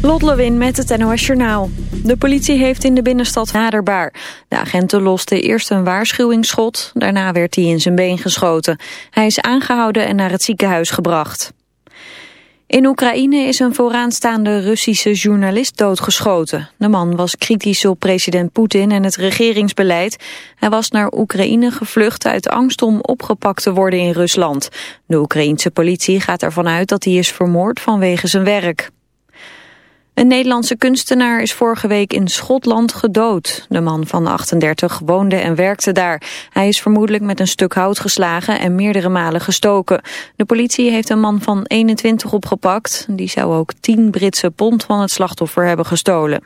Lot Lewin met het NOS Journaal. De politie heeft in de binnenstad naderbaar. De agenten losten eerst een waarschuwingsschot, daarna werd hij in zijn been geschoten. Hij is aangehouden en naar het ziekenhuis gebracht. In Oekraïne is een vooraanstaande Russische journalist doodgeschoten. De man was kritisch op president Poetin en het regeringsbeleid. Hij was naar Oekraïne gevlucht uit angst om opgepakt te worden in Rusland. De Oekraïense politie gaat ervan uit dat hij is vermoord vanwege zijn werk. Een Nederlandse kunstenaar is vorige week in Schotland gedood. De man van 38 woonde en werkte daar. Hij is vermoedelijk met een stuk hout geslagen en meerdere malen gestoken. De politie heeft een man van 21 opgepakt. Die zou ook 10 Britse pond van het slachtoffer hebben gestolen.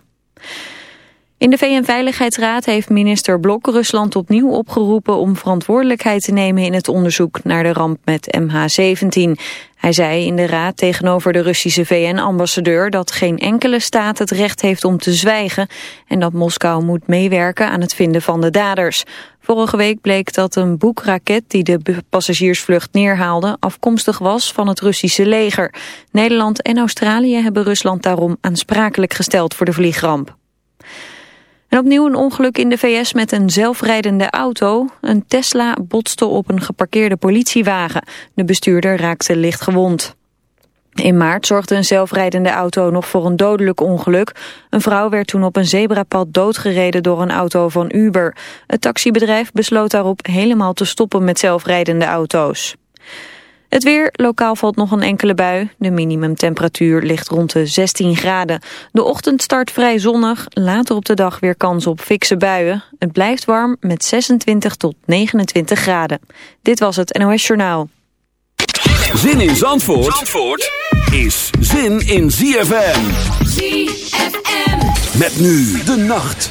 In de VN-veiligheidsraad heeft minister Blok Rusland opnieuw opgeroepen om verantwoordelijkheid te nemen in het onderzoek naar de ramp met MH17. Hij zei in de raad tegenover de Russische VN-ambassadeur dat geen enkele staat het recht heeft om te zwijgen en dat Moskou moet meewerken aan het vinden van de daders. Vorige week bleek dat een boekraket die de passagiersvlucht neerhaalde afkomstig was van het Russische leger. Nederland en Australië hebben Rusland daarom aansprakelijk gesteld voor de vliegramp. En opnieuw een ongeluk in de VS met een zelfrijdende auto. Een Tesla botste op een geparkeerde politiewagen. De bestuurder raakte licht gewond. In maart zorgde een zelfrijdende auto nog voor een dodelijk ongeluk. Een vrouw werd toen op een zebrapad doodgereden door een auto van Uber. Het taxibedrijf besloot daarop helemaal te stoppen met zelfrijdende auto's. Het weer, lokaal valt nog een enkele bui. De minimumtemperatuur ligt rond de 16 graden. De ochtend start vrij zonnig, later op de dag weer kans op fikse buien. Het blijft warm met 26 tot 29 graden. Dit was het NOS Journaal. Zin in Zandvoort, Zandvoort is zin in ZFM. ZFM. Met nu de nacht.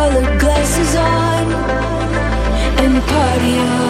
colored glasses on and party on.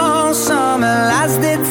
summer lasted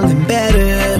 better.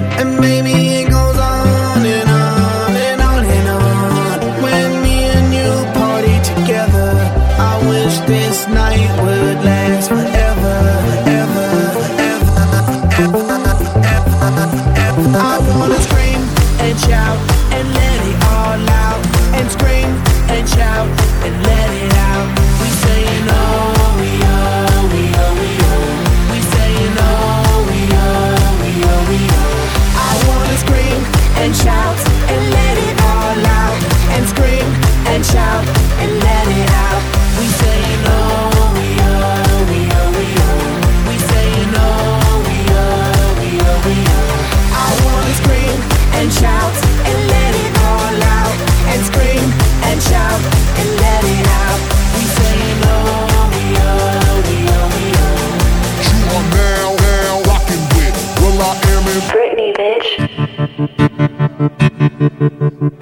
Mm-hmm.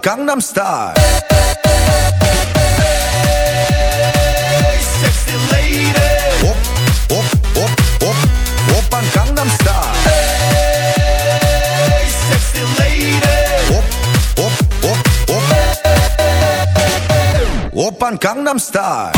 Gangnam style. Sexy lady Op op op op Op Gangnam style. Hey sexy lady Op op op op Op Gangnam style.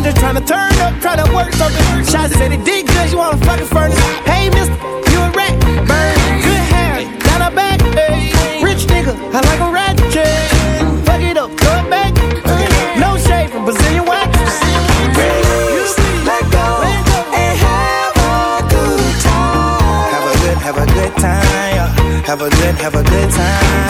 I'm just trying to turn up, try to work something. Shots said it did good, you wanna fucking furnace. Hey, mister, you a rat. Burn, good hair, down her back. Hey, rich nigga, I like a rat. Fuck it up, throw it back. No shade from Brazilian wax. Please let go and have a good time. Have a good, have a good time. Have a good, have a good time.